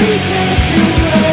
Too late.